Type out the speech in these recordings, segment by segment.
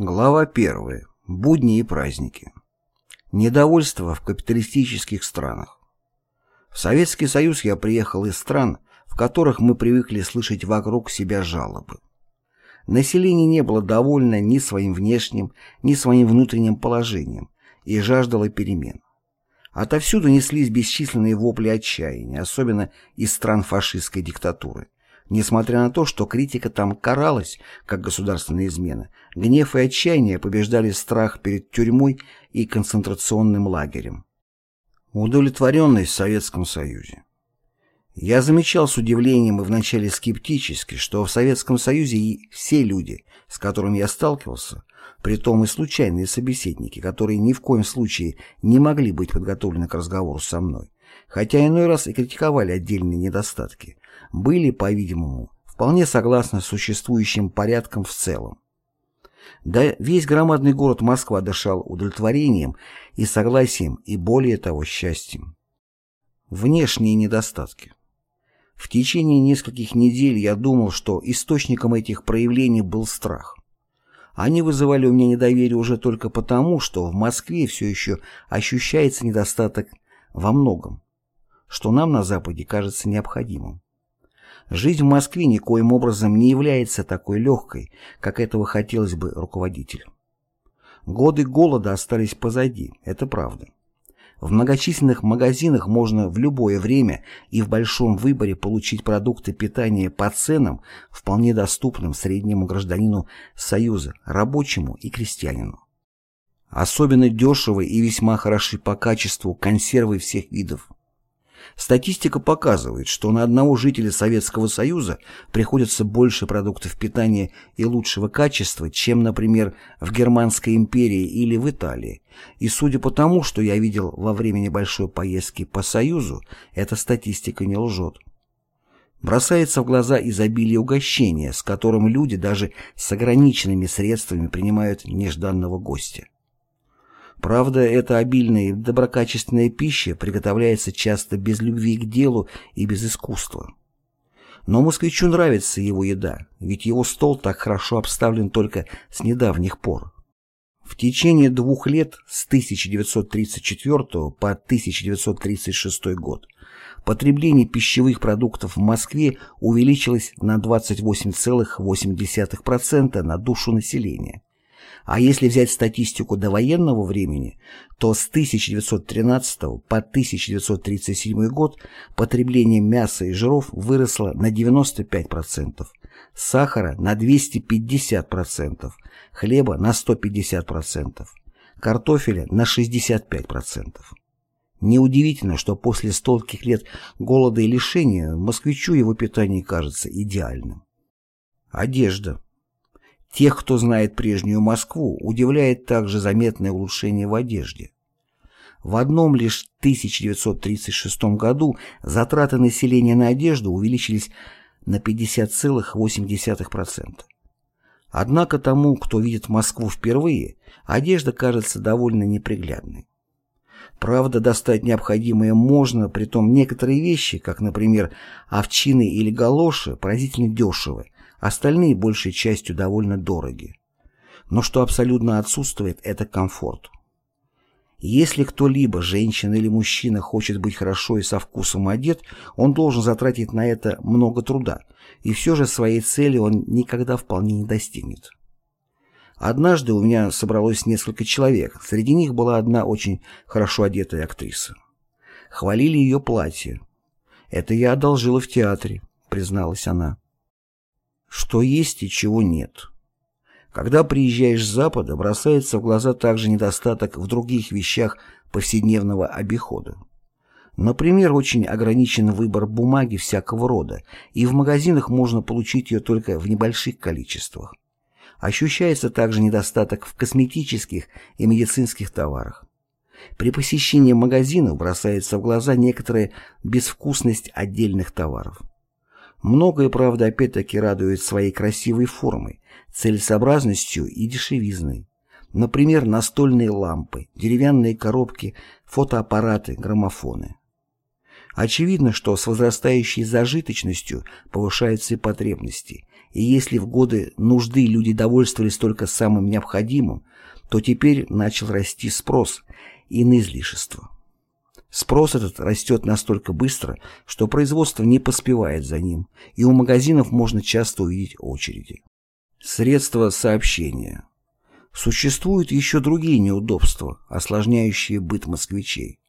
Глава 1. Будни и праздники. Недовольство в капиталистических странах. В Советский Союз я приехал из стран, в которых мы привыкли слышать вокруг себя жалобы. Население не было довольно ни своим внешним, ни своим внутренним положением и жаждало перемен. Отовсюду неслись бесчисленные вопли отчаяния, особенно из стран фашистской диктатуры – Несмотря на то, что критика там каралась, как государственная измена, гнев и отчаяние побеждали страх перед тюрьмой и концентрационным лагерем. Удовлетворенность в Советском Союзе Я замечал с удивлением и вначале скептически, что в Советском Союзе и все люди, с которыми я сталкивался, при том и случайные собеседники, которые ни в коем случае не могли быть подготовлены к разговору со мной, хотя иной раз и критиковали отдельные недостатки – были, по-видимому, вполне согласны с существующим порядком в целом. Да весь громадный город Москва дышал удовлетворением и согласием, и более того счастьем. Внешние недостатки. В течение нескольких недель я думал, что источником этих проявлений был страх. Они вызывали у меня недоверие уже только потому, что в Москве все еще ощущается недостаток во многом, что нам на Западе кажется необходимым. Жизнь в Москве никоим образом не является такой легкой, как этого хотелось бы руководителю. Годы голода остались позади, это правда. В многочисленных магазинах можно в любое время и в большом выборе получить продукты питания по ценам, вполне доступным среднему гражданину Союза, рабочему и крестьянину. Особенно дешевы и весьма хороши по качеству консервы всех видов. Статистика показывает, что на одного жителя Советского Союза приходится больше продуктов питания и лучшего качества, чем, например, в Германской империи или в Италии. И судя по тому, что я видел во время небольшой поездки по Союзу, эта статистика не лжет. Бросается в глаза изобилие угощения, с которым люди даже с ограниченными средствами принимают нежданного гостя. Правда, эта обильная и доброкачественная пища приготовляется часто без любви к делу и без искусства. Но москвичу нравится его еда, ведь его стол так хорошо обставлен только с недавних пор. В течение двух лет с 1934 по 1936 год потребление пищевых продуктов в Москве увеличилось на 28,8% на душу населения а если взять статистику до военного времени, то с 1913 по 1937 год потребление мяса и жиров выросло на 95%, сахара на 250%, хлеба на 150%, картофеля на 65%. Неудивительно, что после стольких лет голода и лишения москвичу его питание кажется идеальным. Одежда. Тех, кто знает прежнюю Москву, удивляет также заметное улучшение в одежде. В одном лишь 1936 году затраты населения на одежду увеличились на 50,8%. Однако тому, кто видит Москву впервые, одежда кажется довольно неприглядной. Правда, достать необходимое можно, притом некоторые вещи, как, например, овчины или галоши, поразительно дешевы, остальные большей частью довольно дороги. Но что абсолютно отсутствует, это комфорт. Если кто-либо, женщина или мужчина, хочет быть хорошо и со вкусом одет, он должен затратить на это много труда, и все же своей цели он никогда вполне не достигнет. Однажды у меня собралось несколько человек, среди них была одна очень хорошо одетая актриса. Хвалили ее платье. «Это я одолжила в театре», — призналась она что есть и чего нет. Когда приезжаешь с Запада, бросается в глаза также недостаток в других вещах повседневного обихода. Например, очень ограничен выбор бумаги всякого рода, и в магазинах можно получить ее только в небольших количествах. Ощущается также недостаток в косметических и медицинских товарах. При посещении магазинов бросается в глаза некоторая безвкусность отдельных товаров. Многое, правда, опять-таки радует своей красивой формой, целесообразностью и дешевизной. Например, настольные лампы, деревянные коробки, фотоаппараты, граммофоны. Очевидно, что с возрастающей зажиточностью повышаются и потребности, и если в годы нужды люди довольствовались только самым необходимым, то теперь начал расти спрос и на излишество. Спрос этот растет настолько быстро, что производство не поспевает за ним, и у магазинов можно часто увидеть очереди. Средства сообщения. Существуют еще другие неудобства, осложняющие быт москвичей.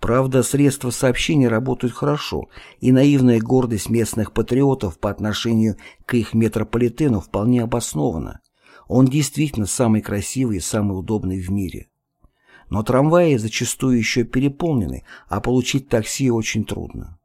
Правда, средства сообщения работают хорошо, и наивная гордость местных патриотов по отношению к их метрополитену вполне обоснована. Он действительно самый красивый и самый удобный в мире но трамваи зачастую еще переполнены, а получить такси очень трудно.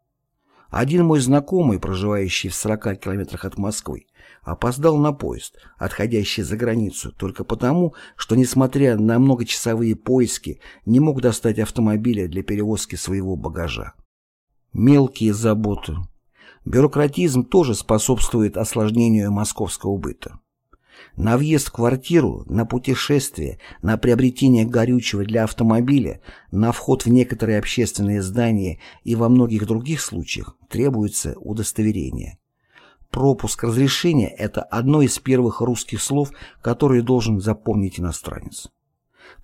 Один мой знакомый, проживающий в 40 километрах от Москвы, опоздал на поезд, отходящий за границу, только потому, что, несмотря на многочасовые поиски, не мог достать автомобиля для перевозки своего багажа. Мелкие заботы. Бюрократизм тоже способствует осложнению московского быта на въезд в квартиру, на путешествие, на приобретение горючего для автомобиля, на вход в некоторые общественные здания и во многих других случаях требуется удостоверение. Пропуск разрешения – это одно из первых русских слов, которые должен запомнить иностранец.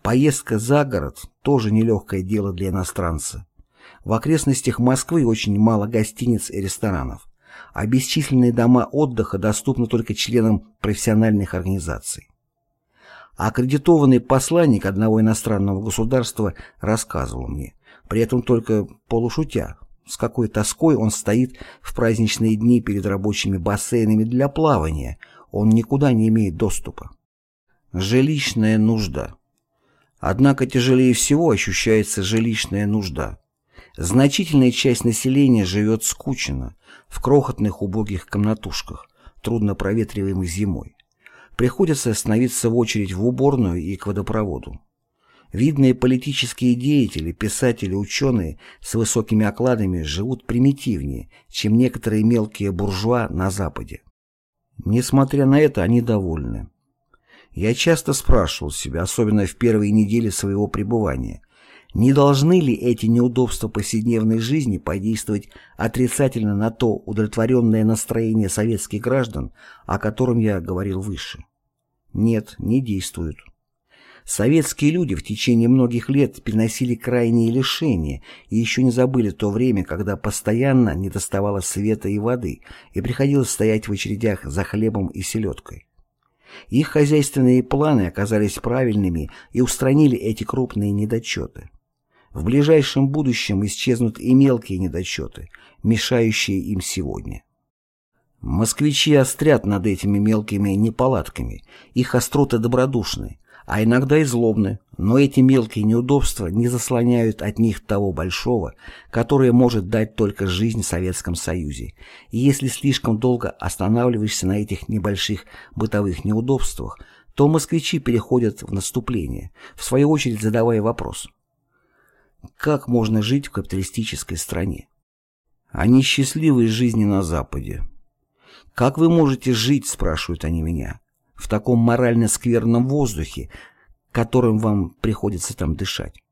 Поездка за город – тоже нелегкое дело для иностранца. В окрестностях Москвы очень мало гостиниц и ресторанов а бесчисленные дома отдыха доступны только членам профессиональных организаций. Аккредитованный посланник одного иностранного государства рассказывал мне, при этом только полушутя, с какой тоской он стоит в праздничные дни перед рабочими бассейнами для плавания, он никуда не имеет доступа. Жилищная нужда. Однако тяжелее всего ощущается жилищная нужда, Значительная часть населения живет скучно, в крохотных убогих комнатушках, трудно проветриваемой зимой. Приходится остановиться в очередь в уборную и к водопроводу. Видные политические деятели, писатели, ученые с высокими окладами живут примитивнее, чем некоторые мелкие буржуа на Западе. Несмотря на это, они довольны. Я часто спрашивал себя, особенно в первые недели своего пребывания, не должны ли эти неудобства повседневной жизни подействовать отрицательно на то удовлетворенное настроение советских граждан, о котором я говорил выше? Нет, не действуют. Советские люди в течение многих лет переносили крайние лишения и еще не забыли то время, когда постоянно не доставало света и воды и приходилось стоять в очередях за хлебом и селедкой. Их хозяйственные планы оказались правильными и устранили эти крупные недочеты. В ближайшем будущем исчезнут и мелкие недочеты, мешающие им сегодня. Москвичи острят над этими мелкими неполадками, их остроты добродушны, а иногда и злобны, но эти мелкие неудобства не заслоняют от них того большого, которое может дать только жизнь в Советском Союзе. И если слишком долго останавливаешься на этих небольших бытовых неудобствах, то москвичи переходят в наступление, в свою очередь задавая вопрос – как можно жить в капиталистической стране? Они счастливы из жизни на Западе. «Как вы можете жить, — спрашивают они меня, — в таком морально скверном воздухе, которым вам приходится там дышать?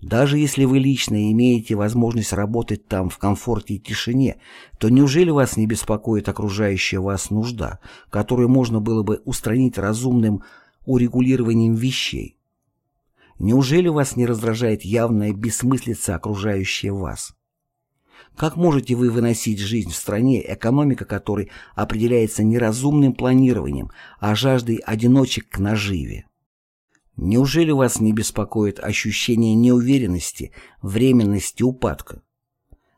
Даже если вы лично имеете возможность работать там в комфорте и тишине, то неужели вас не беспокоит окружающая вас нужда, которую можно было бы устранить разумным урегулированием вещей? Неужели вас не раздражает явная бессмыслица, окружающая вас? Как можете вы выносить жизнь в стране, экономика которой определяется неразумным планированием, а жаждой одиночек к наживе? Неужели вас не беспокоит ощущение неуверенности, временности упадка?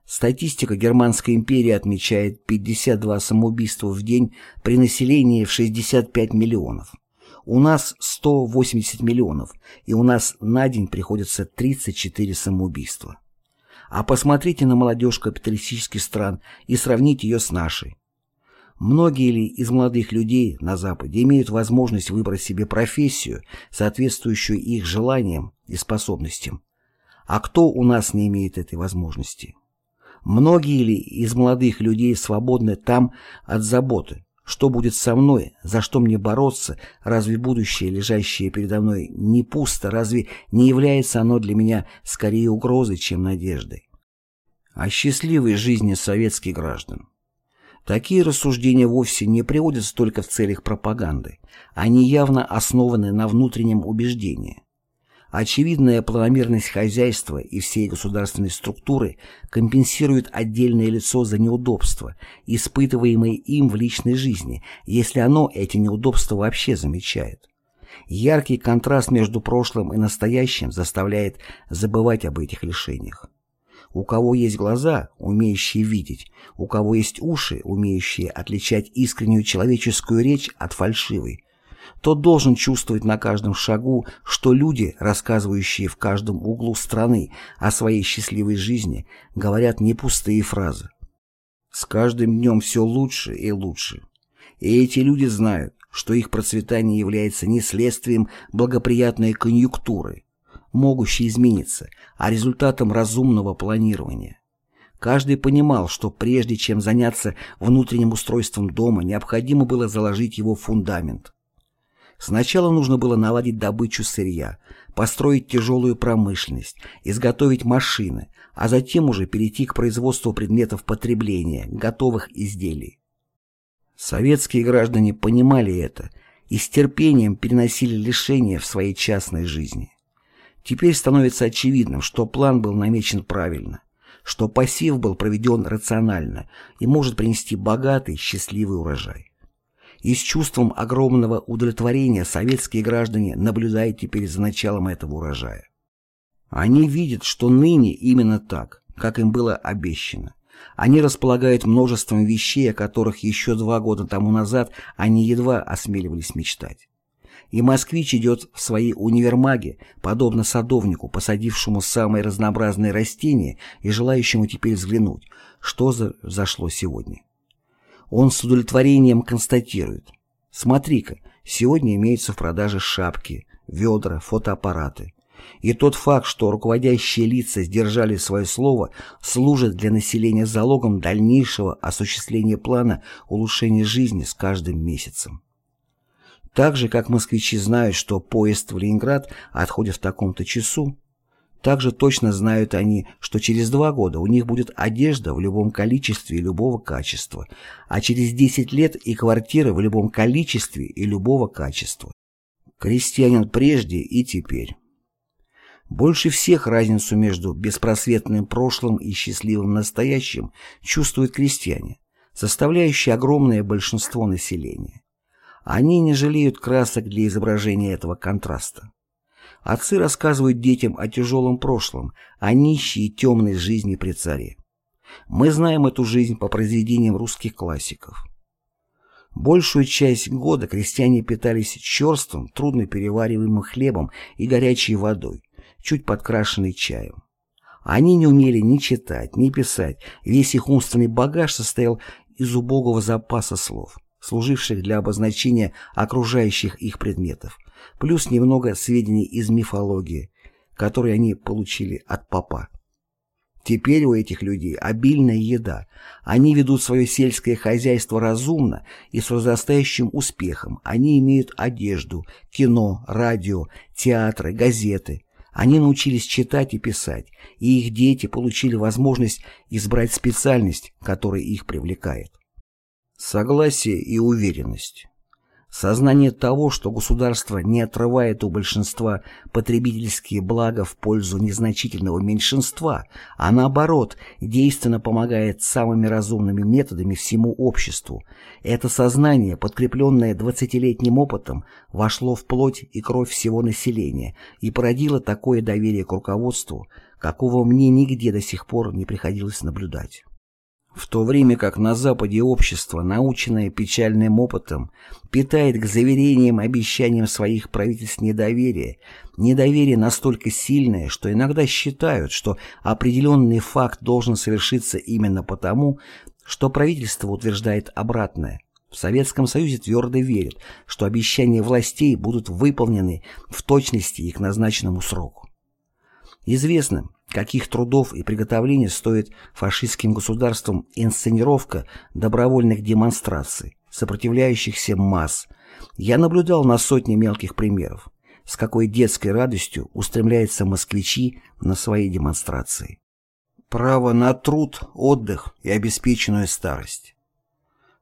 Статистика Германской империи отмечает 52 самоубийства в день при населении в 65 миллионов. У нас 180 миллионов, и у нас на день приходится 34 самоубийства. А посмотрите на молодежь капиталистических стран и сравните ее с нашей. Многие ли из молодых людей на Западе имеют возможность выбрать себе профессию, соответствующую их желаниям и способностям? А кто у нас не имеет этой возможности? Многие ли из молодых людей свободны там от заботы, что будет со мной? За что мне бороться? Разве будущее, лежащее передо мной, не пусто? Разве не является оно для меня скорее угрозой, чем надеждой? О счастливой жизни советских граждан. Такие рассуждения вовсе не приводятся только в целях пропаганды. Они явно основаны на внутреннем убеждении. Очевидная планомерность хозяйства и всей государственной структуры компенсирует отдельное лицо за неудобства, испытываемые им в личной жизни, если оно эти неудобства вообще замечает. Яркий контраст между прошлым и настоящим заставляет забывать об этих лишениях. У кого есть глаза, умеющие видеть, у кого есть уши, умеющие отличать искреннюю человеческую речь от фальшивой, тот должен чувствовать на каждом шагу, что люди, рассказывающие в каждом углу страны о своей счастливой жизни, говорят не пустые фразы. С каждым днем все лучше и лучше. И эти люди знают, что их процветание является не следствием благоприятной конъюнктуры, могущей измениться, а результатом разумного планирования. Каждый понимал, что прежде чем заняться внутренним устройством дома, необходимо было заложить его фундамент. Сначала нужно было наладить добычу сырья, построить тяжелую промышленность, изготовить машины, а затем уже перейти к производству предметов потребления, готовых изделий. Советские граждане понимали это и с терпением переносили лишения в своей частной жизни. Теперь становится очевидным, что план был намечен правильно, что посев был проведен рационально и может принести богатый, счастливый урожай. И с чувством огромного удовлетворения советские граждане наблюдают теперь за началом этого урожая. Они видят, что ныне именно так, как им было обещано. Они располагают множеством вещей, о которых еще два года тому назад они едва осмеливались мечтать. И москвич идет в свои универмаги, подобно садовнику, посадившему самые разнообразные растения и желающему теперь взглянуть, что зашло сегодня он с удовлетворением констатирует. Смотри-ка, сегодня имеются в продаже шапки, ведра, фотоаппараты. И тот факт, что руководящие лица сдержали свое слово, служит для населения залогом дальнейшего осуществления плана улучшения жизни с каждым месяцем. Так же, как москвичи знают, что поезд в Ленинград отходит в таком-то часу, также точно знают они, что через два года у них будет одежда в любом количестве и любого качества, а через 10 лет и квартиры в любом количестве и любого качества. Крестьянин прежде и теперь. Больше всех разницу между беспросветным прошлым и счастливым настоящим чувствуют крестьяне, составляющие огромное большинство населения. Они не жалеют красок для изображения этого контраста. Отцы рассказывают детям о тяжелом прошлом, о нищей и темной жизни при царе. Мы знаем эту жизнь по произведениям русских классиков. Большую часть года крестьяне питались черством, трудно перевариваемым хлебом и горячей водой, чуть подкрашенной чаем. Они не умели ни читать, ни писать, весь их умственный багаж состоял из убогого запаса слов, служивших для обозначения окружающих их предметов, плюс немного сведений из мифологии, которые они получили от папа. Теперь у этих людей обильная еда, они ведут свое сельское хозяйство разумно и с возрастающим успехом, они имеют одежду, кино, радио, театры, газеты. Они научились читать и писать, и их дети получили возможность избрать специальность, которая их привлекает. Согласие и уверенность Сознание того, что государство не отрывает у большинства потребительские блага в пользу незначительного меньшинства, а наоборот, действенно помогает самыми разумными методами всему обществу. Это сознание, подкрепленное двадцатилетним опытом, вошло в плоть и кровь всего населения и породило такое доверие к руководству, какого мне нигде до сих пор не приходилось наблюдать. В то время как на Западе общество, наученное печальным опытом, питает к заверениям и обещаниям своих правительств недоверие, недоверие настолько сильное, что иногда считают, что определенный факт должен совершиться именно потому, что правительство утверждает обратное. В Советском Союзе твердо верят, что обещания властей будут выполнены в точности и к назначенному сроку. Известным Каких трудов и приготовлений стоит фашистским государствам инсценировка добровольных демонстраций, сопротивляющихся масс. Я наблюдал на сотни мелких примеров, с какой детской радостью устремляются москвичи на свои демонстрации. Право на труд, отдых и обеспеченную старость.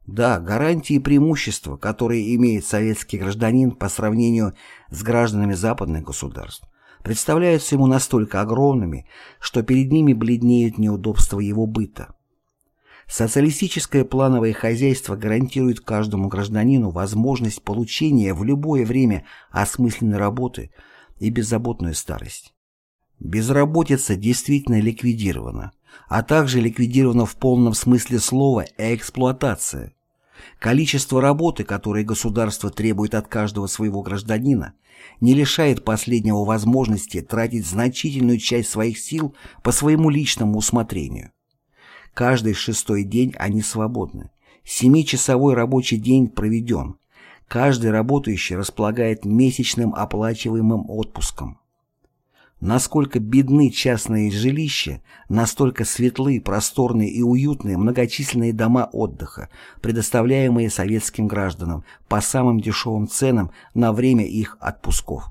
Да, гарантии и преимущества, которые имеет советский гражданин по сравнению с гражданами западных государств, представляются ему настолько огромными, что перед ними бледнеют неудобства его быта. Социалистическое плановое хозяйство гарантирует каждому гражданину возможность получения в любое время осмысленной работы и беззаботную старость. Безработица действительно ликвидирована, а также ликвидирована в полном смысле слова эксплуатация. Количество работы, которое государство требует от каждого своего гражданина, не лишает последнего возможности тратить значительную часть своих сил по своему личному усмотрению. Каждый шестой день они свободны. Семичасовой рабочий день проведен. Каждый работающий располагает месячным оплачиваемым отпуском. Насколько бедны частные жилища, настолько светлы, просторные и уютные многочисленные дома отдыха, предоставляемые советским гражданам по самым дешевым ценам на время их отпусков.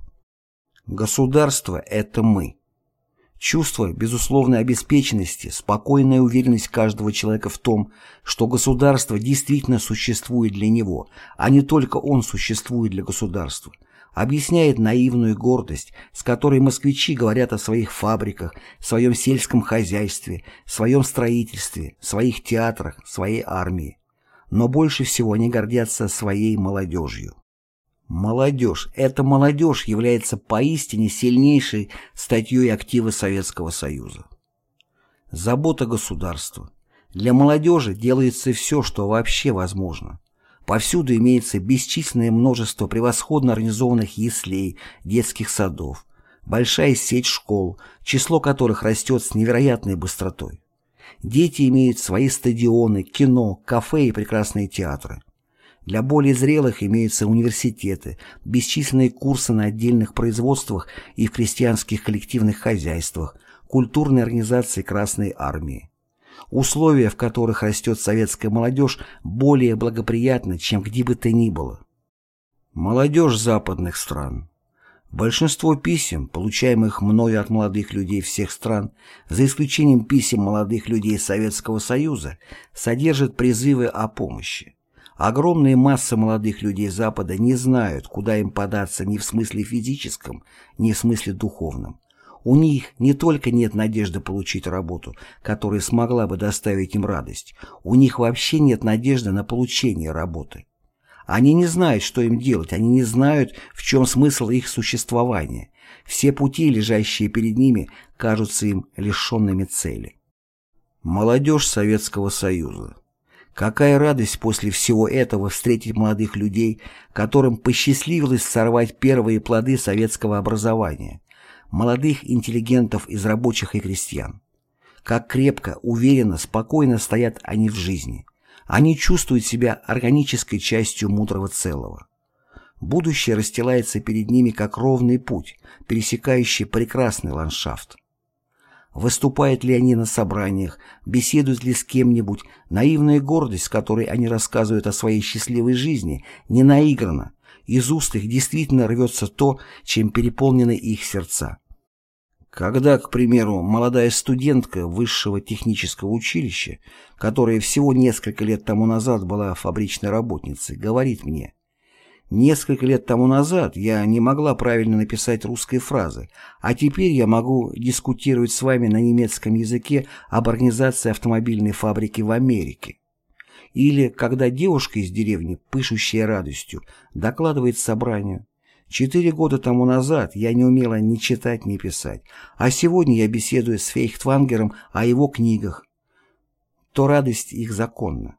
Государство – это мы. Чувство безусловной обеспеченности, спокойная уверенность каждого человека в том, что государство действительно существует для него, а не только он существует для государства – объясняет наивную гордость, с которой москвичи говорят о своих фабриках, своем сельском хозяйстве, своем строительстве, своих театрах, своей армии. Но больше всего они гордятся своей молодежью. Молодежь, эта молодежь является поистине сильнейшей статьей актива Советского Союза. Забота государства. Для молодежи делается все, что вообще возможно – Повсюду имеется бесчисленное множество превосходно организованных яслей, детских садов, большая сеть школ, число которых растет с невероятной быстротой. Дети имеют свои стадионы, кино, кафе и прекрасные театры. Для более зрелых имеются университеты, бесчисленные курсы на отдельных производствах и в крестьянских коллективных хозяйствах, культурные организации Красной Армии условия, в которых растет советская молодежь, более благоприятны, чем где бы то ни было. Молодежь западных стран. Большинство писем, получаемых мною от молодых людей всех стран, за исключением писем молодых людей Советского Союза, содержат призывы о помощи. Огромная масса молодых людей Запада не знают, куда им податься ни в смысле физическом, ни в смысле духовном. У них не только нет надежды получить работу, которая смогла бы доставить им радость, у них вообще нет надежды на получение работы. Они не знают, что им делать, они не знают, в чем смысл их существования. Все пути, лежащие перед ними, кажутся им лишенными цели. Молодежь Советского Союза. Какая радость после всего этого встретить молодых людей, которым посчастливилось сорвать первые плоды советского образования, молодых интеллигентов из рабочих и крестьян. Как крепко, уверенно, спокойно стоят они в жизни. Они чувствуют себя органической частью мудрого целого. Будущее расстилается перед ними как ровный путь, пересекающий прекрасный ландшафт. Выступают ли они на собраниях, беседуют ли с кем-нибудь, наивная гордость, с которой они рассказывают о своей счастливой жизни, не наиграна, из уст их действительно рвется то, чем переполнены их сердца. Когда, к примеру, молодая студентка высшего технического училища, которая всего несколько лет тому назад была фабричной работницей, говорит мне, «Несколько лет тому назад я не могла правильно написать русской фразы, а теперь я могу дискутировать с вами на немецком языке об организации автомобильной фабрики в Америке». Или когда девушка из деревни, пышущая радостью, докладывает собранию. Четыре года тому назад я не умела ни читать, ни писать, а сегодня я беседую с Фейхтвангером о его книгах. То радость их законна.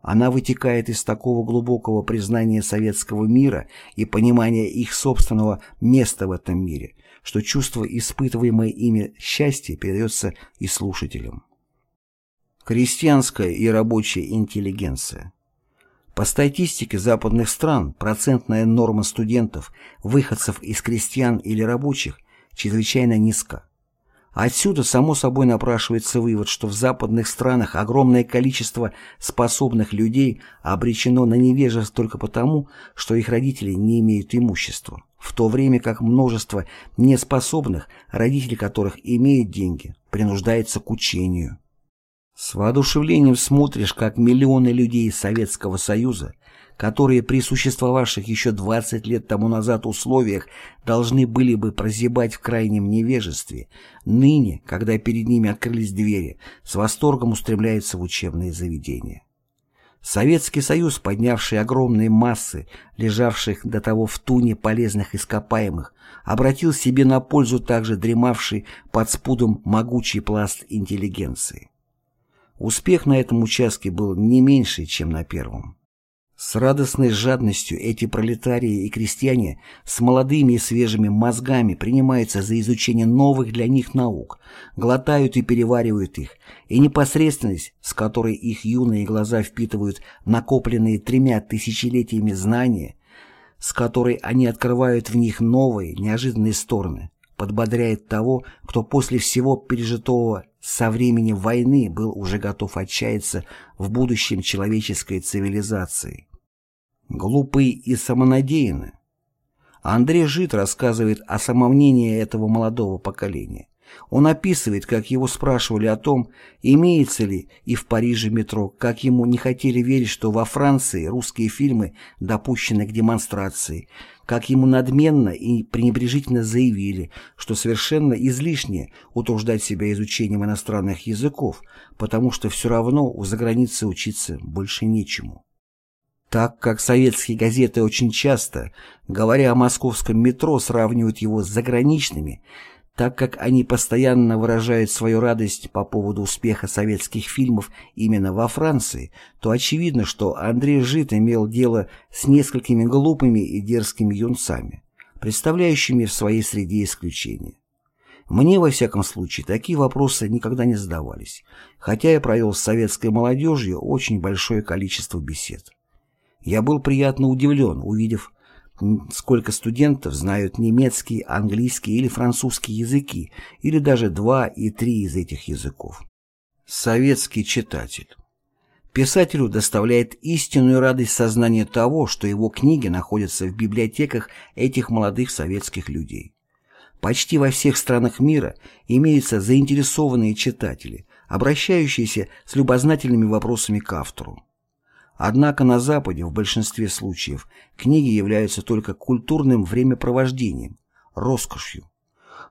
Она вытекает из такого глубокого признания советского мира и понимания их собственного места в этом мире, что чувство, испытываемое ими счастье, передается и слушателям. Крестьянская и рабочая интеллигенция. По статистике западных стран процентная норма студентов, выходцев из крестьян или рабочих, чрезвычайно низка. Отсюда само собой напрашивается вывод, что в западных странах огромное количество способных людей обречено на невежество только потому, что их родители не имеют имущества, в то время как множество неспособных, родители которых имеют деньги, принуждается к учению. С воодушевлением смотришь, как миллионы людей из Советского Союза, которые при существовавших еще 20 лет тому назад условиях должны были бы прозябать в крайнем невежестве, ныне, когда перед ними открылись двери, с восторгом устремляются в учебные заведения. Советский Союз, поднявший огромные массы, лежавших до того в туне полезных ископаемых, обратил себе на пользу также дремавший под спудом могучий пласт интеллигенции. Успех на этом участке был не меньше, чем на первом. С радостной жадностью эти пролетарии и крестьяне с молодыми и свежими мозгами принимаются за изучение новых для них наук, глотают и переваривают их, и непосредственность, с которой их юные глаза впитывают накопленные тремя тысячелетиями знания, с которой они открывают в них новые, неожиданные стороны, подбодряет того, кто после всего пережитого со времени войны был уже готов отчаяться в будущем человеческой цивилизации. Глупы и самонадеянны. Андрей Жит рассказывает о самомнении этого молодого поколения. Он описывает, как его спрашивали о том, имеется ли и в Париже метро, как ему не хотели верить, что во Франции русские фильмы допущены к демонстрации – как ему надменно и пренебрежительно заявили, что совершенно излишне утруждать себя изучением иностранных языков, потому что все равно у заграницы учиться больше нечему. Так как советские газеты очень часто, говоря о московском метро, сравнивают его с заграничными, так как они постоянно выражают свою радость по поводу успеха советских фильмов именно во Франции, то очевидно, что Андрей Жит имел дело с несколькими глупыми и дерзкими юнцами, представляющими в своей среде исключение. Мне, во всяком случае, такие вопросы никогда не задавались, хотя я провел с советской молодежью очень большое количество бесед. Я был приятно удивлен, увидев, сколько студентов знают немецкий, английский или французский языки, или даже два и три из этих языков. Советский читатель. Писателю доставляет истинную радость сознание того, что его книги находятся в библиотеках этих молодых советских людей. Почти во всех странах мира имеются заинтересованные читатели, обращающиеся с любознательными вопросами к автору. Однако на Западе в большинстве случаев книги являются только культурным времяпровождением, роскошью.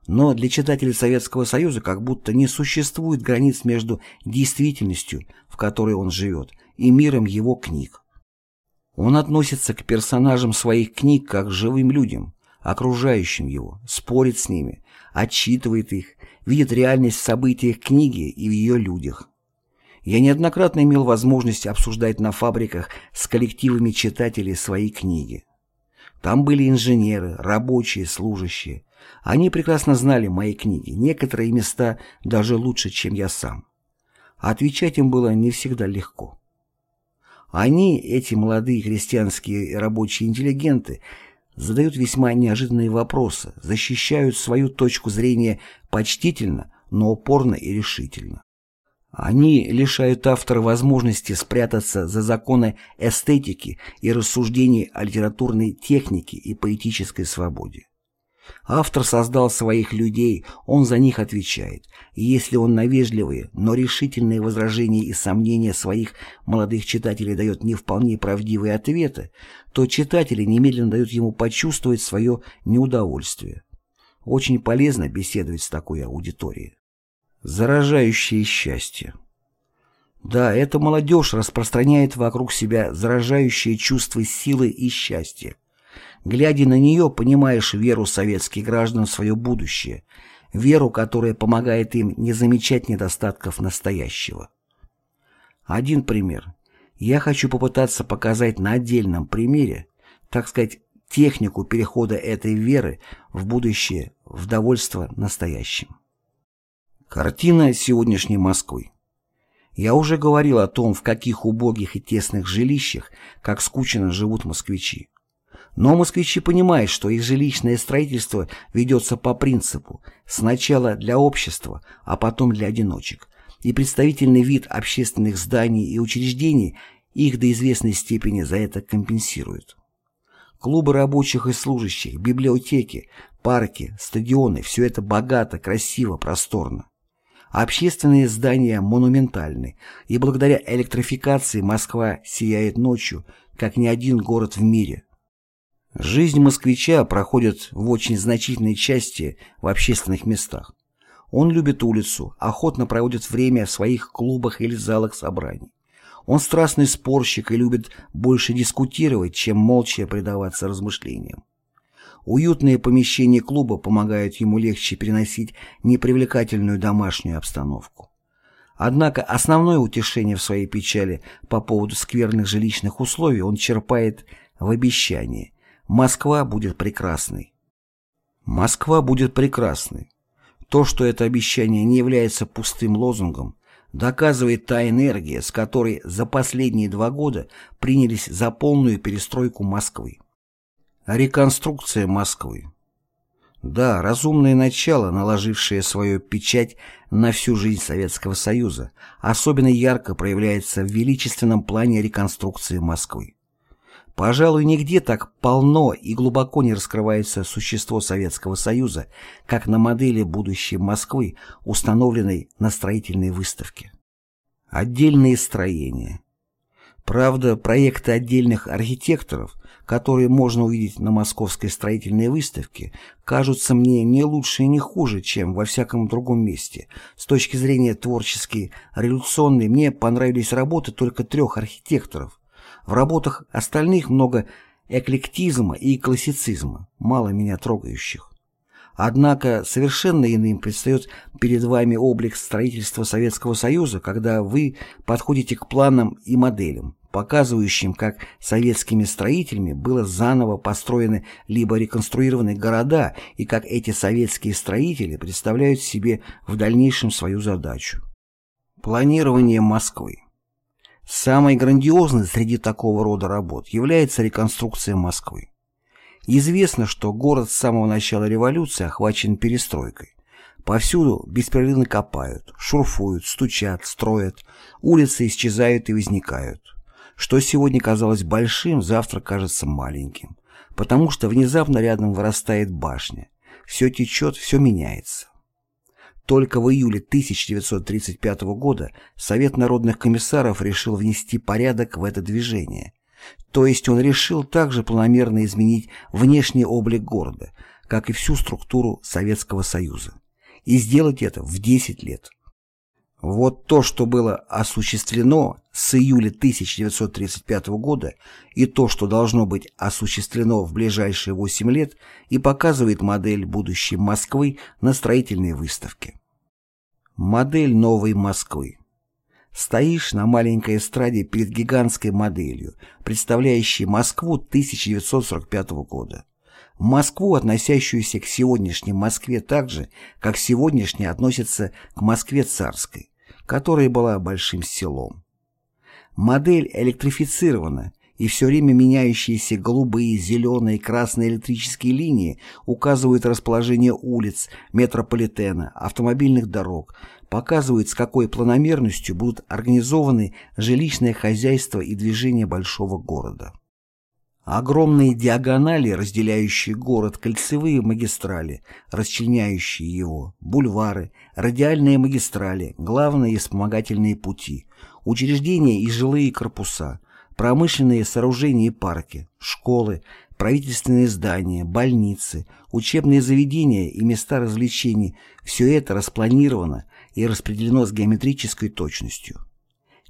Но для читателей Советского Союза как будто не существует границ между действительностью, в которой он живет, и миром его книг. Он относится к персонажам своих книг как к живым людям, окружающим его, спорит с ними, отчитывает их, видит реальность в событиях книги и в ее людях. Я неоднократно имел возможность обсуждать на фабриках с коллективами читателей свои книги. Там были инженеры, рабочие, служащие. Они прекрасно знали мои книги, некоторые места даже лучше, чем я сам. Отвечать им было не всегда легко. Они, эти молодые крестьянские рабочие интеллигенты, задают весьма неожиданные вопросы, защищают свою точку зрения почтительно, но упорно и решительно. Они лишают автора возможности спрятаться за законы эстетики и рассуждений о литературной технике и поэтической свободе. Автор создал своих людей, он за них отвечает. И если он на вежливые, но решительные возражения и сомнения своих молодых читателей дает не вполне правдивые ответы, то читатели немедленно дают ему почувствовать свое неудовольствие. Очень полезно беседовать с такой аудиторией. Заражающее счастье. Да, эта молодежь распространяет вокруг себя заражающее чувство силы и счастья. Глядя на нее, понимаешь веру советских граждан в свое будущее, веру, которая помогает им не замечать недостатков настоящего. Один пример. Я хочу попытаться показать на отдельном примере, так сказать, технику перехода этой веры в будущее в довольство настоящим. Картина сегодняшней Москвы. Я уже говорил о том, в каких убогих и тесных жилищах, как скучно живут москвичи. Но москвичи понимают, что их жилищное строительство ведется по принципу сначала для общества, а потом для одиночек, и представительный вид общественных зданий и учреждений их до известной степени за это компенсирует. Клубы рабочих и служащих, библиотеки, парки, стадионы – все это богато, красиво, просторно. Общественные здания монументальны, и благодаря электрификации Москва сияет ночью, как ни один город в мире. Жизнь москвича проходит в очень значительной части в общественных местах. Он любит улицу, охотно проводит время в своих клубах или залах собраний. Он страстный спорщик и любит больше дискутировать, чем молча предаваться размышлениям. Уютные помещения клуба помогают ему легче переносить непривлекательную домашнюю обстановку. Однако основное утешение в своей печали по поводу скверных жилищных условий он черпает в обещании «Москва будет прекрасной». «Москва будет прекрасной». То, что это обещание не является пустым лозунгом, доказывает та энергия, с которой за последние два года принялись за полную перестройку Москвы. Реконструкция Москвы. Да, разумное начало, наложившее свою печать на всю жизнь Советского Союза, особенно ярко проявляется в величественном плане реконструкции Москвы. Пожалуй, нигде так полно и глубоко не раскрывается существо Советского Союза, как на модели будущей Москвы, установленной на строительной выставке. Отдельные строения, Правда, проекты отдельных архитекторов, которые можно увидеть на московской строительной выставке, кажутся мне не лучше и не хуже, чем во всяком другом месте. С точки зрения творческой, революционной, мне понравились работы только трех архитекторов. В работах остальных много эклектизма и классицизма, мало меня трогающих. Однако совершенно иным предстает перед вами облик строительства Советского Союза, когда вы подходите к планам и моделям, показывающим, как советскими строителями было заново построены либо реконструированы города и как эти советские строители представляют себе в дальнейшем свою задачу. Планирование Москвы Самой грандиозной среди такого рода работ является реконструкция Москвы. Известно, что город с самого начала революции охвачен перестройкой. Повсюду беспрерывно копают, шурфуют, стучат, строят, улицы исчезают и возникают. Что сегодня казалось большим, завтра кажется маленьким, потому что внезапно рядом вырастает башня. Все течет, все меняется. Только в июле 1935 года Совет народных комиссаров решил внести порядок в это движение – то есть он решил также планомерно изменить внешний облик города, как и всю структуру Советского Союза. И сделать это в 10 лет. Вот то, что было осуществлено с июля 1935 года и то, что должно быть осуществлено в ближайшие 8 лет, и показывает модель будущей Москвы на строительной выставке. Модель новой Москвы. Стоишь на маленькой эстраде перед гигантской моделью, представляющей Москву 1945 года. Москву, относящуюся к сегодняшней Москве так же, как сегодняшняя относится к Москве царской, которая была большим селом. Модель электрифицирована, и все время меняющиеся голубые, зеленые красные электрические линии указывают расположение улиц, метрополитена, автомобильных дорог, показывают, с какой планомерностью будут организованы жилищное хозяйство и движение большого города. Огромные диагонали, разделяющие город, кольцевые магистрали, расчленяющие его, бульвары, радиальные магистрали, главные и вспомогательные пути, учреждения и жилые корпуса, промышленные сооружения и парки, школы, правительственные здания, больницы, учебные заведения и места развлечений – все это распланировано и распределено с геометрической точностью.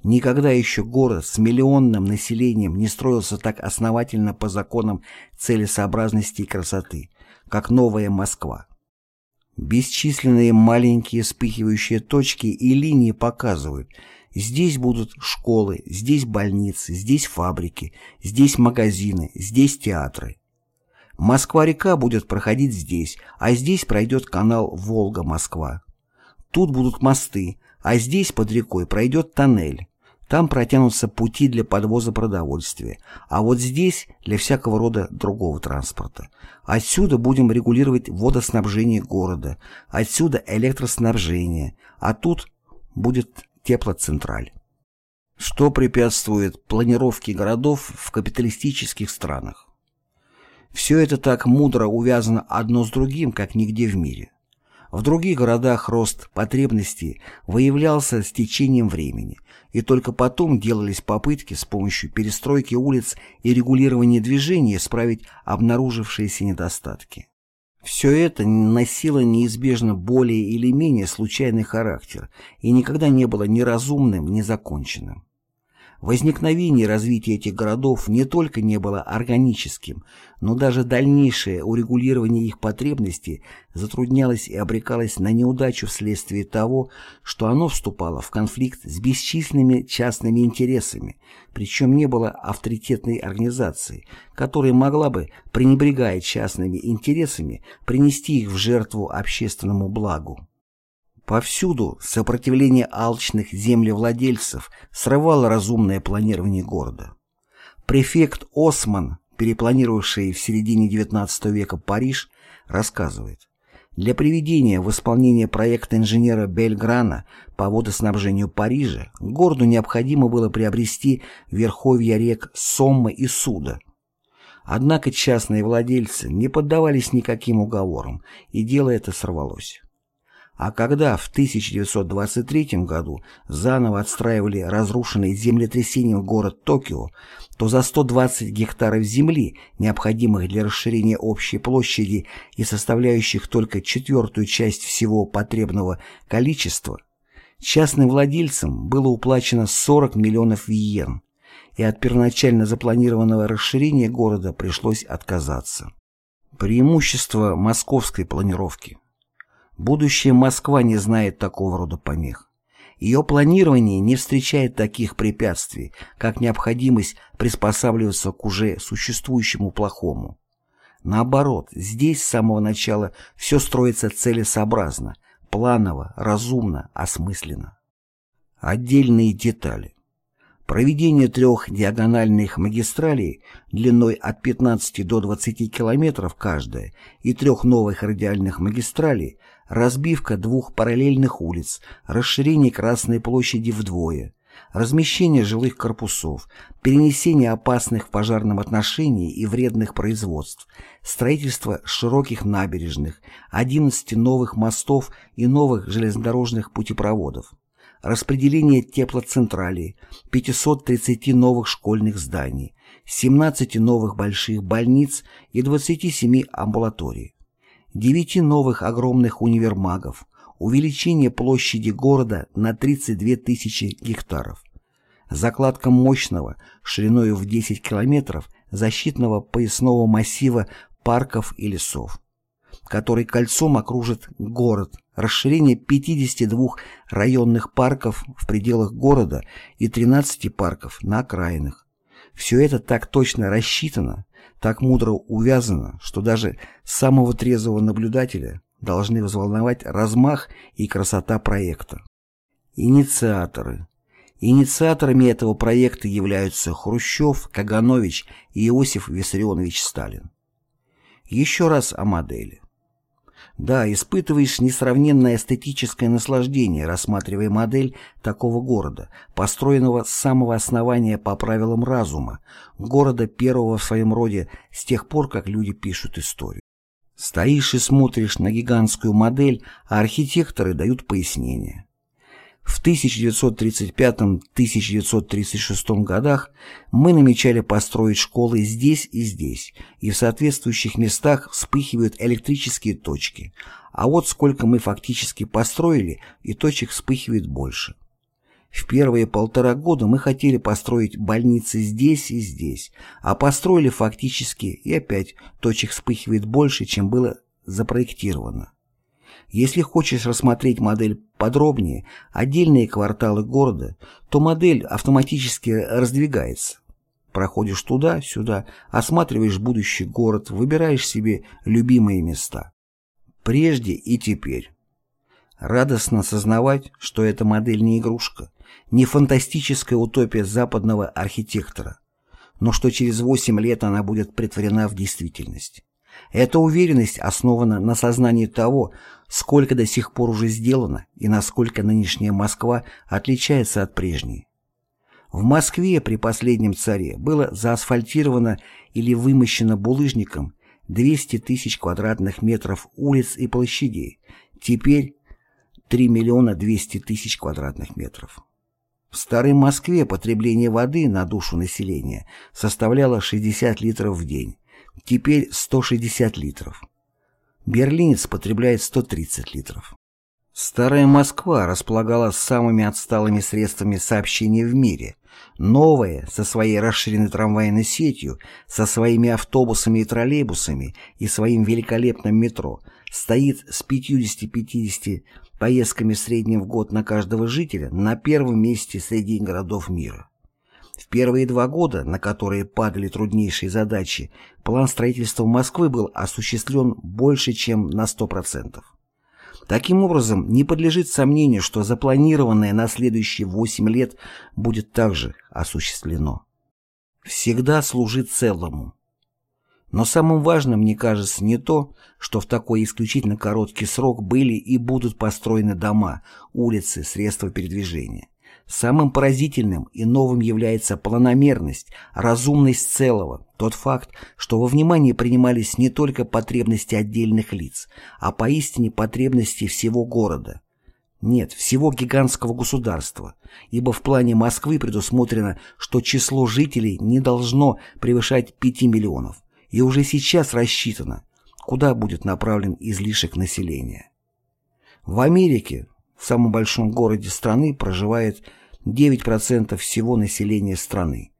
Никогда еще город с миллионным населением не строился так основательно по законам целесообразности и красоты, как новая Москва. Бесчисленные маленькие вспыхивающие точки и линии показывают – Здесь будут школы, здесь больницы, здесь фабрики, здесь магазины, здесь театры. Москва-река будет проходить здесь, а здесь пройдет канал Волга-Москва. Тут будут мосты, а здесь под рекой пройдет тоннель. Там протянутся пути для подвоза продовольствия, а вот здесь для всякого рода другого транспорта. Отсюда будем регулировать водоснабжение города, отсюда электроснабжение, а тут будет теплоцентраль, что препятствует планировке городов в капиталистических странах. Все это так мудро увязано одно с другим, как нигде в мире. В других городах рост потребностей выявлялся с течением времени, и только потом делались попытки с помощью перестройки улиц и регулирования движения исправить обнаружившиеся недостатки. Все это носило неизбежно более или менее случайный характер и никогда не было ни разумным, ни законченным. Возникновение и развитие этих городов не только не было органическим, но даже дальнейшее урегулирование их потребностей затруднялось и обрекалось на неудачу вследствие того, что оно вступало в конфликт с бесчисленными частными интересами, причем не было авторитетной организации, которая могла бы, пренебрегая частными интересами, принести их в жертву общественному благу. Повсюду сопротивление алчных землевладельцев срывало разумное планирование города. Префект Осман, перепланировавший в середине XIX века Париж, рассказывает. Для приведения в исполнение проекта инженера Бельграна по водоснабжению Парижа городу необходимо было приобрести верховья рек Соммы и Суда. Однако частные владельцы не поддавались никаким уговорам, и дело это сорвалось. А когда в 1923 году заново отстраивали разрушенный землетрясением город Токио, то за 120 гектаров земли, необходимых для расширения общей площади и составляющих только четвертую часть всего потребного количества, частным владельцам было уплачено 40 миллионов иен, и от первоначально запланированного расширения города пришлось отказаться. Преимущество московской планировки Будущая Москва не знает такого рода помех. Ее планирование не встречает таких препятствий, как необходимость приспосабливаться к уже существующему плохому. Наоборот, здесь с самого начала все строится целесообразно, планово, разумно, осмысленно. Отдельные детали. Проведение трех диагональных магистралей длиной от 15 до 20 километров каждая и трех новых радиальных магистралей – разбивка двух параллельных улиц, расширение Красной площади вдвое, размещение жилых корпусов, перенесение опасных в пожарном отношении и вредных производств, строительство широких набережных, 11 новых мостов и новых железнодорожных путепроводов, распределение теплоцентралей, 530 новых школьных зданий, 17 новых больших больниц и 27 амбулаторий девяти новых огромных универмагов, увеличение площади города на 32 тысячи гектаров, закладка мощного, шириной в 10 километров, защитного поясного массива парков и лесов, который кольцом окружит город, расширение 52 районных парков в пределах города и 13 парков на окраинах, все это так точно рассчитано, так мудро увязано, что даже самого трезвого наблюдателя должны взволновать размах и красота проекта. Инициаторы. Инициаторами этого проекта являются Хрущев, Каганович и Иосиф Виссарионович Сталин. Еще раз о модели. Да, испытываешь несравненное эстетическое наслаждение, рассматривая модель такого города, построенного с самого основания по правилам разума, города первого в своем роде с тех пор, как люди пишут историю. Стоишь и смотришь на гигантскую модель, а архитекторы дают пояснения. В 1935-1936 годах мы намечали построить школы здесь и здесь, и в соответствующих местах вспыхивают электрические точки, а вот сколько мы фактически построили, и точек вспыхивает больше. В первые полтора года мы хотели построить больницы здесь и здесь, а построили фактически, и опять точек вспыхивает больше, чем было запроектировано. Если хочешь рассмотреть модель подробнее, отдельные кварталы города, то модель автоматически раздвигается. Проходишь туда-сюда, осматриваешь будущий город, выбираешь себе любимые места. Прежде и теперь. Радостно сознавать, что эта модель не игрушка, не фантастическая утопия западного архитектора, но что через 8 лет она будет притворена в действительность. Эта уверенность основана на сознании того, сколько до сих пор уже сделано и насколько нынешняя Москва отличается от прежней. В Москве при последнем царе было заасфальтировано или вымощено булыжником 200 тысяч квадратных метров улиц и площадей, теперь 3 миллиона 200 тысяч квадратных метров. В старой Москве потребление воды на душу населения составляло 60 литров в день, теперь 160 литров. Берлинец потребляет 130 литров. Старая Москва располагала самыми отсталыми средствами сообщения в мире. Новая, со своей расширенной трамвайной сетью, со своими автобусами и троллейбусами и своим великолепным метро, стоит с 50-50 поездками в среднем в год на каждого жителя на первом месте среди городов мира. В первые два года, на которые падали труднейшие задачи, план строительства Москвы был осуществлен больше, чем на 100%. Таким образом, не подлежит сомнению, что запланированное на следующие 8 лет будет также осуществлено. Всегда служит целому. Но самым важным, мне кажется, не то, что в такой исключительно короткий срок были и будут построены дома, улицы, средства передвижения. Самым поразительным и новым является планомерность, разумность целого, тот факт, что во внимание принимались не только потребности отдельных лиц, а поистине потребности всего города. Нет, всего гигантского государства, ибо в плане Москвы предусмотрено, что число жителей не должно превышать 5 миллионов, и уже сейчас рассчитано, куда будет направлен излишек населения. В Америке в самом большом городе страны проживает 9% всего населения страны.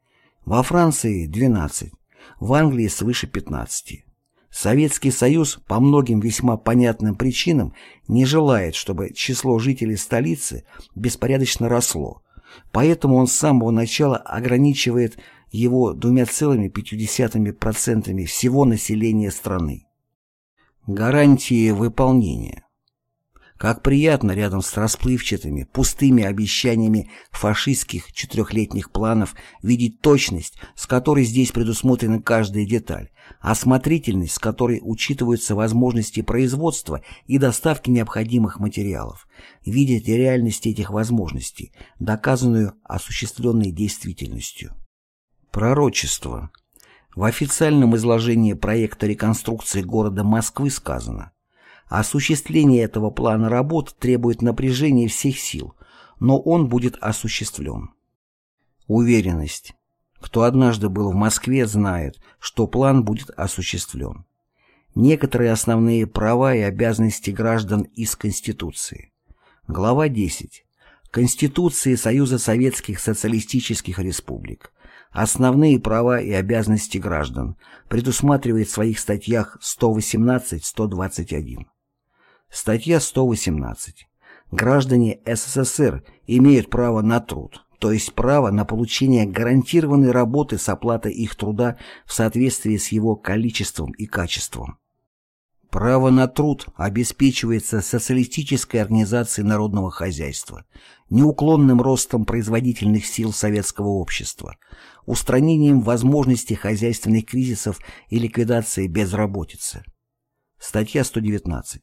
Во Франции – 12%, в Англии – свыше 15%. Советский Союз по многим весьма понятным причинам не желает, чтобы число жителей столицы беспорядочно росло, поэтому он с самого начала ограничивает его 2,5% всего населения страны. Гарантии выполнения как приятно рядом с расплывчатыми, пустыми обещаниями фашистских четырехлетних планов видеть точность, с которой здесь предусмотрена каждая деталь, осмотрительность, с которой учитываются возможности производства и доставки необходимых материалов, видеть реальность этих возможностей, доказанную осуществленной действительностью. Пророчество. В официальном изложении проекта реконструкции города Москвы сказано – Осуществление этого плана работ требует напряжения всех сил, но он будет осуществлен. Уверенность. Кто однажды был в Москве, знает, что план будет осуществлен. Некоторые основные права и обязанности граждан из Конституции. Глава 10. Конституции Союза Советских Социалистических Республик. Основные права и обязанности граждан предусматривает в своих статьях 118-121. Статья 118. Граждане СССР имеют право на труд, то есть право на получение гарантированной работы с оплатой их труда в соответствии с его количеством и качеством. Право на труд обеспечивается социалистической организацией народного хозяйства, неуклонным ростом производительных сил советского общества, устранением возможностей хозяйственных кризисов и ликвидации безработицы. Статья 119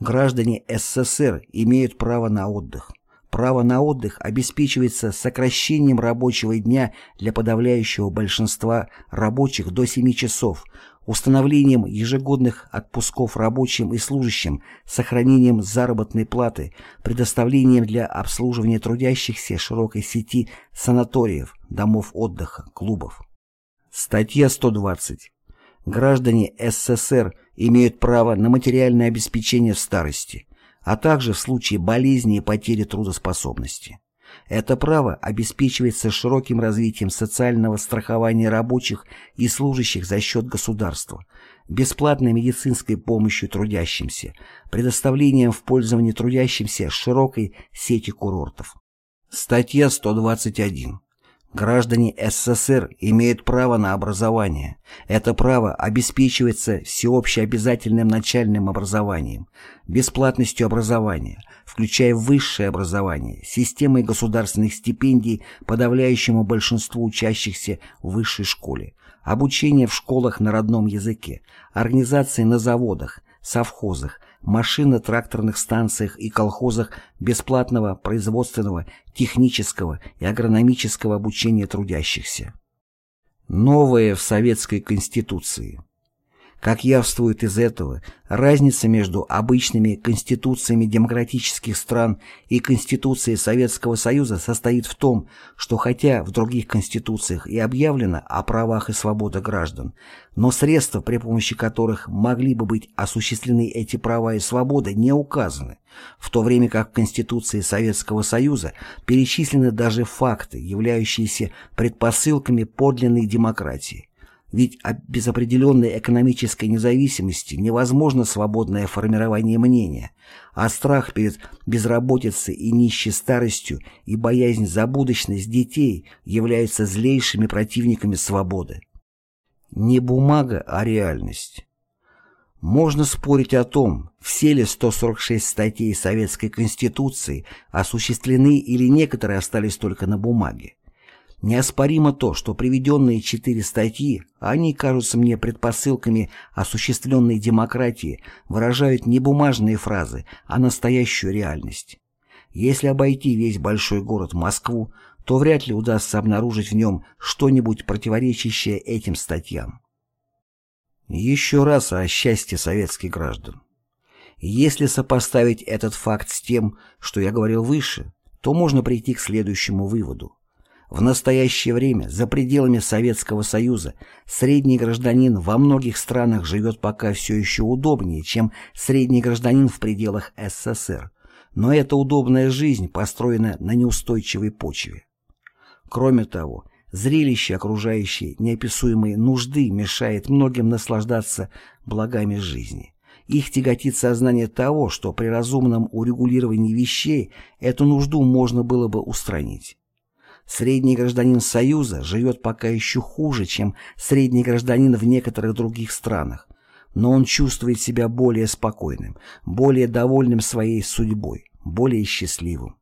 граждане СССР имеют право на отдых. Право на отдых обеспечивается сокращением рабочего дня для подавляющего большинства рабочих до 7 часов, установлением ежегодных отпусков рабочим и служащим, сохранением заработной платы, предоставлением для обслуживания трудящихся широкой сети санаториев, домов отдыха, клубов. Статья 120 граждане СССР имеют право на материальное обеспечение в старости, а также в случае болезни и потери трудоспособности. Это право обеспечивается широким развитием социального страхования рабочих и служащих за счет государства, бесплатной медицинской помощью трудящимся, предоставлением в пользование трудящимся широкой сети курортов. Статья 121. Граждане СССР имеют право на образование. Это право обеспечивается всеобщеобязательным начальным образованием, бесплатностью образования, включая высшее образование, системой государственных стипендий подавляющему большинству учащихся в высшей школе, обучение в школах на родном языке, организации на заводах, совхозах, машино-тракторных станциях и колхозах бесплатного производственного, технического и агрономического обучения трудящихся. Новое в Советской Конституции – как явствует из этого, разница между обычными конституциями демократических стран и конституцией Советского Союза состоит в том, что хотя в других конституциях и объявлено о правах и свободах граждан, но средства, при помощи которых могли бы быть осуществлены эти права и свободы, не указаны, в то время как в Конституции Советского Союза перечислены даже факты, являющиеся предпосылками подлинной демократии. Ведь без определенной экономической независимости невозможно свободное формирование мнения, а страх перед безработицей и нищей старостью и боязнь за будущность детей являются злейшими противниками свободы. Не бумага, а реальность. Можно спорить о том, все ли 146 статей Советской Конституции осуществлены или некоторые остались только на бумаге. Неоспоримо то, что приведенные четыре статьи, а они кажутся мне предпосылками осуществленной демократии, выражают не бумажные фразы, а настоящую реальность. Если обойти весь большой город Москву, то вряд ли удастся обнаружить в нем что-нибудь противоречащее этим статьям. Еще раз о счастье советских граждан. Если сопоставить этот факт с тем, что я говорил выше, то можно прийти к следующему выводу. В настоящее время за пределами Советского Союза средний гражданин во многих странах живет пока все еще удобнее, чем средний гражданин в пределах СССР. Но эта удобная жизнь построена на неустойчивой почве. Кроме того, зрелище окружающей неописуемой нужды мешает многим наслаждаться благами жизни. Их тяготит сознание того, что при разумном урегулировании вещей эту нужду можно было бы устранить. Средний гражданин Союза живет пока еще хуже, чем средний гражданин в некоторых других странах, но он чувствует себя более спокойным, более довольным своей судьбой, более счастливым.